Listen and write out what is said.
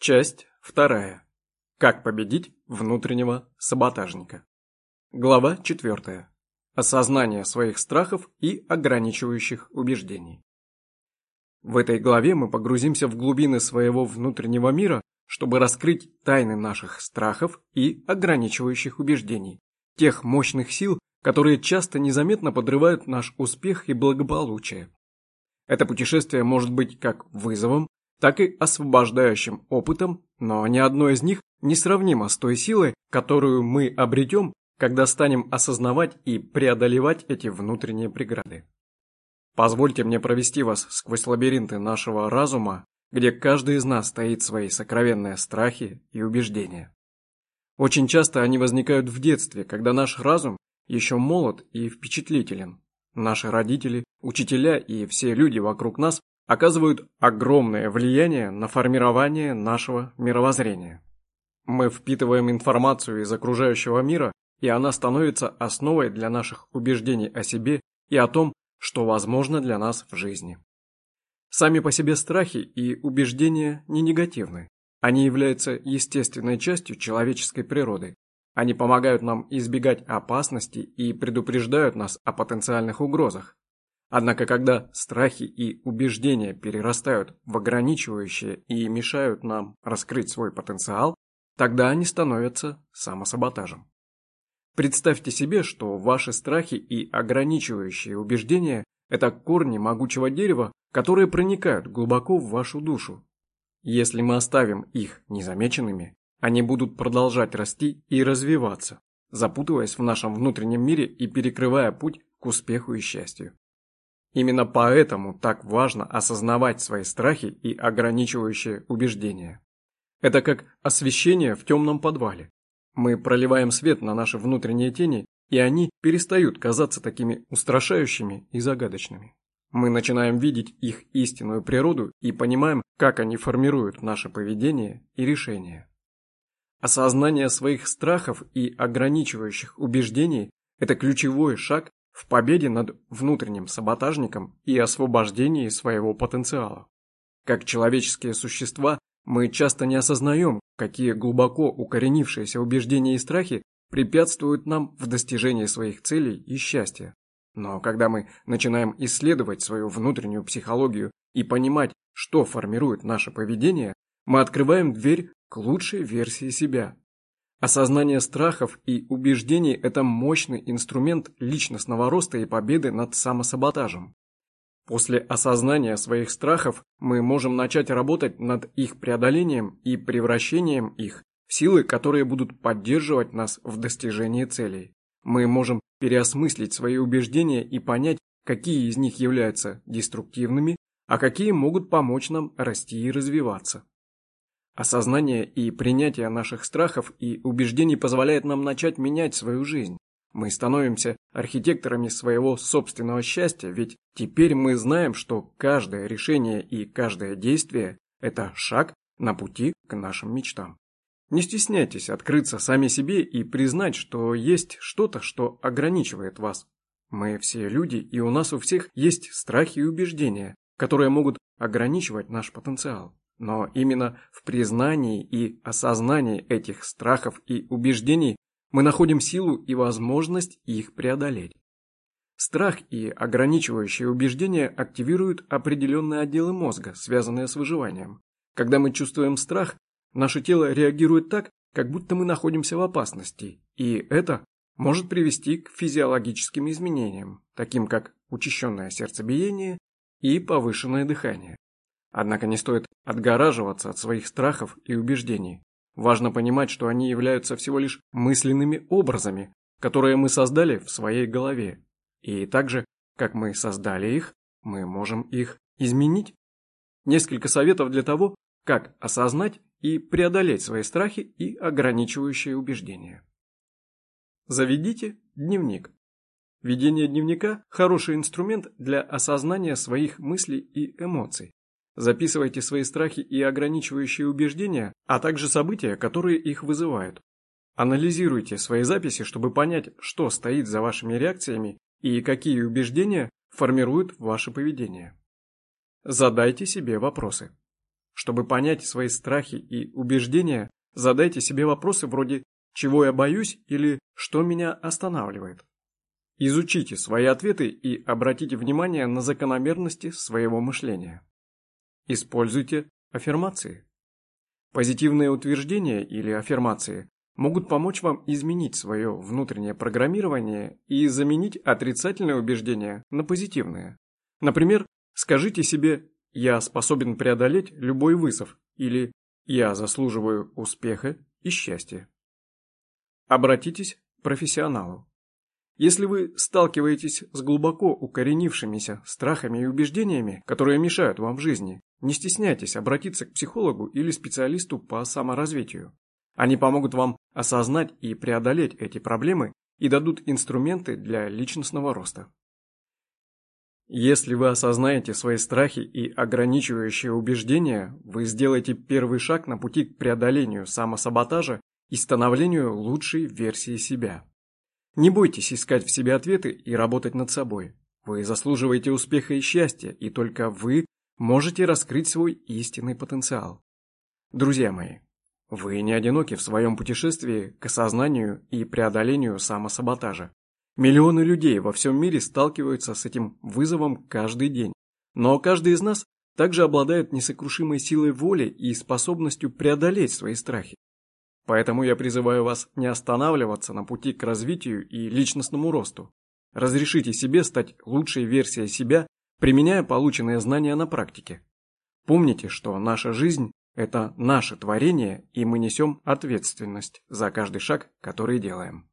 Часть вторая. Как победить внутреннего саботажника. Глава четвертая. Осознание своих страхов и ограничивающих убеждений. В этой главе мы погрузимся в глубины своего внутреннего мира, чтобы раскрыть тайны наших страхов и ограничивающих убеждений, тех мощных сил, которые часто незаметно подрывают наш успех и благополучие. Это путешествие может быть как вызовом, так и освобождающим опытом, но ни одно из них не сравнимо с той силой, которую мы обретем, когда станем осознавать и преодолевать эти внутренние преграды. Позвольте мне провести вас сквозь лабиринты нашего разума, где каждый из нас стоит свои сокровенные страхи и убеждения. Очень часто они возникают в детстве, когда наш разум еще молод и впечатлителен. Наши родители, учителя и все люди вокруг нас оказывают огромное влияние на формирование нашего мировоззрения. Мы впитываем информацию из окружающего мира, и она становится основой для наших убеждений о себе и о том, что возможно для нас в жизни. Сами по себе страхи и убеждения не негативны. Они являются естественной частью человеческой природы. Они помогают нам избегать опасностей и предупреждают нас о потенциальных угрозах. Однако, когда страхи и убеждения перерастают в ограничивающие и мешают нам раскрыть свой потенциал, тогда они становятся самосаботажем. Представьте себе, что ваши страхи и ограничивающие убеждения – это корни могучего дерева, которые проникают глубоко в вашу душу. Если мы оставим их незамеченными, они будут продолжать расти и развиваться, запутываясь в нашем внутреннем мире и перекрывая путь к успеху и счастью. Именно поэтому так важно осознавать свои страхи и ограничивающие убеждения. Это как освещение в темном подвале. Мы проливаем свет на наши внутренние тени, и они перестают казаться такими устрашающими и загадочными. Мы начинаем видеть их истинную природу и понимаем, как они формируют наше поведение и решения. Осознание своих страхов и ограничивающих убеждений – это ключевой шаг в победе над внутренним саботажником и освобождении своего потенциала. Как человеческие существа, мы часто не осознаем, какие глубоко укоренившиеся убеждения и страхи препятствуют нам в достижении своих целей и счастья. Но когда мы начинаем исследовать свою внутреннюю психологию и понимать, что формирует наше поведение, мы открываем дверь к лучшей версии себя, Осознание страхов и убеждений – это мощный инструмент личностного роста и победы над самосаботажем. После осознания своих страхов мы можем начать работать над их преодолением и превращением их в силы, которые будут поддерживать нас в достижении целей. Мы можем переосмыслить свои убеждения и понять, какие из них являются деструктивными, а какие могут помочь нам расти и развиваться. Осознание и принятие наших страхов и убеждений позволяет нам начать менять свою жизнь. Мы становимся архитекторами своего собственного счастья, ведь теперь мы знаем, что каждое решение и каждое действие – это шаг на пути к нашим мечтам. Не стесняйтесь открыться сами себе и признать, что есть что-то, что ограничивает вас. Мы все люди, и у нас у всех есть страхи и убеждения, которые могут ограничивать наш потенциал. Но именно в признании и осознании этих страхов и убеждений мы находим силу и возможность их преодолеть. Страх и ограничивающие убеждения активируют определенные отделы мозга, связанные с выживанием. Когда мы чувствуем страх, наше тело реагирует так, как будто мы находимся в опасности, и это может привести к физиологическим изменениям, таким как учащенное сердцебиение и повышенное дыхание. Однако не стоит отгораживаться от своих страхов и убеждений. Важно понимать, что они являются всего лишь мысленными образами, которые мы создали в своей голове. И так же, как мы создали их, мы можем их изменить. Несколько советов для того, как осознать и преодолеть свои страхи и ограничивающие убеждения. Заведите дневник. Ведение дневника – хороший инструмент для осознания своих мыслей и эмоций. Записывайте свои страхи и ограничивающие убеждения, а также события, которые их вызывают. Анализируйте свои записи, чтобы понять, что стоит за вашими реакциями и какие убеждения формируют ваше поведение. Задайте себе вопросы. Чтобы понять свои страхи и убеждения, задайте себе вопросы вроде «чего я боюсь» или «что меня останавливает?». Изучите свои ответы и обратите внимание на закономерности своего мышления. Используйте аффирмации. Позитивные утверждения или аффирмации могут помочь вам изменить свое внутреннее программирование и заменить отрицательные убеждения на позитивные. Например, скажите себе «я способен преодолеть любой вызов» или «я заслуживаю успеха и счастья». Обратитесь к профессионалу. Если вы сталкиваетесь с глубоко укоренившимися страхами и убеждениями, которые мешают вам в жизни, не стесняйтесь обратиться к психологу или специалисту по саморазвитию. Они помогут вам осознать и преодолеть эти проблемы и дадут инструменты для личностного роста. Если вы осознаете свои страхи и ограничивающие убеждения, вы сделаете первый шаг на пути к преодолению самосаботажа и становлению лучшей версии себя. Не бойтесь искать в себе ответы и работать над собой. Вы заслуживаете успеха и счастья, и только вы можете раскрыть свой истинный потенциал. Друзья мои, вы не одиноки в своем путешествии к осознанию и преодолению самосаботажа. Миллионы людей во всем мире сталкиваются с этим вызовом каждый день. Но каждый из нас также обладает несокрушимой силой воли и способностью преодолеть свои страхи. Поэтому я призываю вас не останавливаться на пути к развитию и личностному росту. Разрешите себе стать лучшей версией себя, применяя полученные знания на практике. Помните, что наша жизнь – это наше творение, и мы несем ответственность за каждый шаг, который делаем.